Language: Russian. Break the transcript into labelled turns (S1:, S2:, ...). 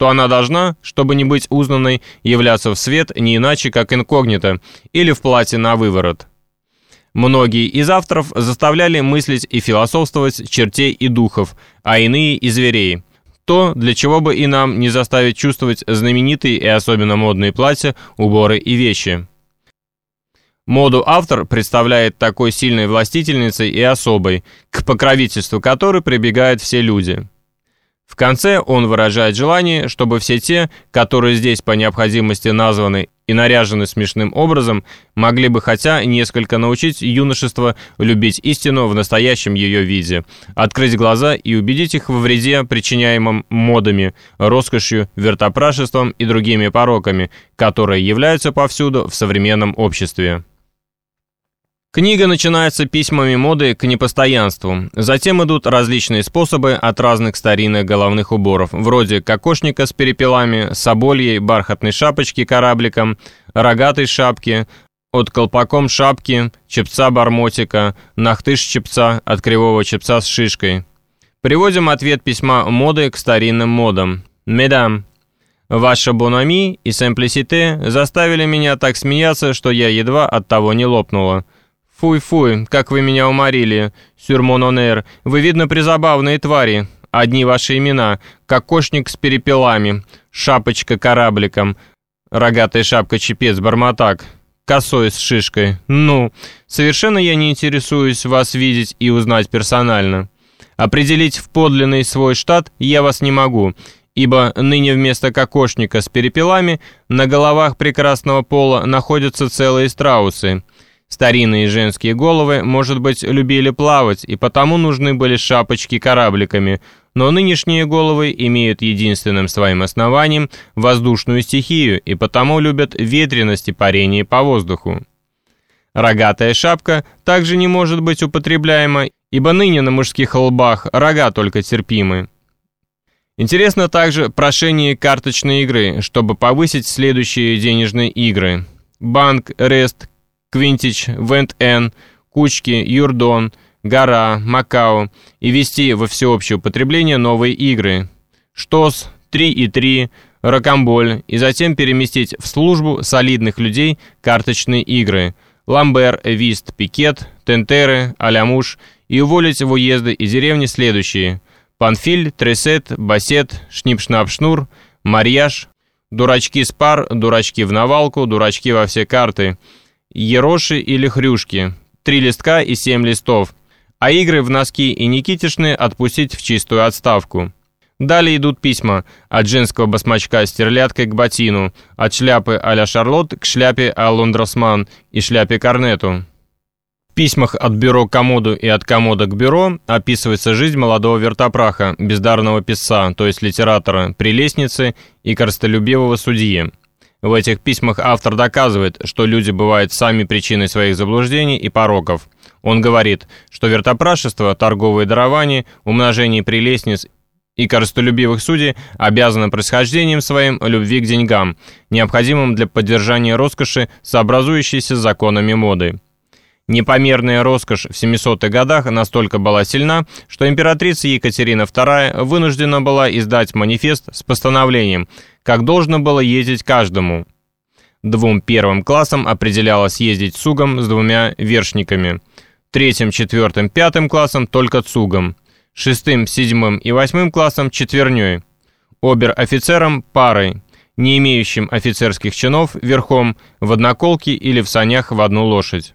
S1: то она должна, чтобы не быть узнанной, являться в свет не иначе, как инкогнито или в платье на выворот. Многие из авторов заставляли мыслить и философствовать чертей и духов, а иные и зверей. То, для чего бы и нам не заставить чувствовать знаменитые и особенно модные платья, уборы и вещи. Моду автор представляет такой сильной властительницей и особой, к покровительству которой прибегают все люди. В конце он выражает желание, чтобы все те, которые здесь по необходимости названы и наряжены смешным образом, могли бы хотя несколько научить юношество любить истину в настоящем ее виде, открыть глаза и убедить их во вреде, причиняемом модами, роскошью, вертопрашеством и другими пороками, которые являются повсюду в современном обществе. Книга начинается письмами моды к непостоянству. Затем идут различные способы от разных старинных головных уборов, вроде кокошника с перепелами, собольей, бархатной шапочки корабликом, рогатой шапки, от колпаком шапки, чепца-бармотика, нахтыш-чепца от кривого чепца с шишкой. Приводим ответ письма моды к старинным модам. «Медам, Ваша бонами и симплисите заставили меня так смеяться, что я едва от того не лопнула. «Фуй-фуй, как вы меня уморили, сюрмон Вы, видно, призабавные твари. Одни ваши имена. Кокошник с перепелами, шапочка корабликом, рогатая шапка-чепец Барматак, косой с шишкой. Ну, совершенно я не интересуюсь вас видеть и узнать персонально. Определить в подлинный свой штат я вас не могу» ибо ныне вместо кокошника с перепелами на головах прекрасного пола находятся целые страусы. Старинные женские головы, может быть, любили плавать, и потому нужны были шапочки корабликами, но нынешние головы имеют единственным своим основанием воздушную стихию, и потому любят ветренность и парение по воздуху. Рогатая шапка также не может быть употребляема, ибо ныне на мужских лбах рога только терпимы. Интересно также прошение карточной игры, чтобы повысить следующие денежные игры. Банк, Рест, Квинтич, Вент-Эн, Кучки, Юрдон, Гора, Макао и ввести во всеобщее употребление новые игры. Штос, 3 и 3, Рокамболь и затем переместить в службу солидных людей карточные игры. Ламбер, Вист, Пикет, Тентеры, Алямуш и уволить в уезды и деревни следующие. Панфиль, Тресет, Басет, Шнип-Шнап-Шнур, Марьяж, Дурачки с пар, дурачки в навалку, дурачки во все карты – ероши или хрюшки, три листка и семь листов, а игры в носки и Никитишны отпустить в чистую отставку. Далее идут письма от женского басмачка с терляткой к ботину, от шляпы а-ля Шарлотт к шляпе а Лондросман и шляпе Корнету. В письмах от бюро к комоду и от комода к бюро описывается жизнь молодого вертопраха, бездарного писца, то есть литератора, прелестницы и коростолюбивого судьи. В этих письмах автор доказывает, что люди бывают сами причиной своих заблуждений и пороков. Он говорит, что вертопрашество, торговые дарования, умножение прелестниц и корыстолюбивых судей обязаны происхождением своим любви к деньгам, необходимым для поддержания роскоши, сообразующейся с законами моды. Непомерная роскошь в 700-х годах настолько была сильна, что императрица Екатерина II вынуждена была издать манифест с постановлением, как должно было ездить каждому. Двум первым классам определялось ездить цугом с двумя вершниками, третьим, четвертым, пятым классам только цугом, шестым, седьмым и восьмым классам четверней, обер-офицерам парой, не имеющим офицерских чинов верхом в одноколке или в санях в одну лошадь.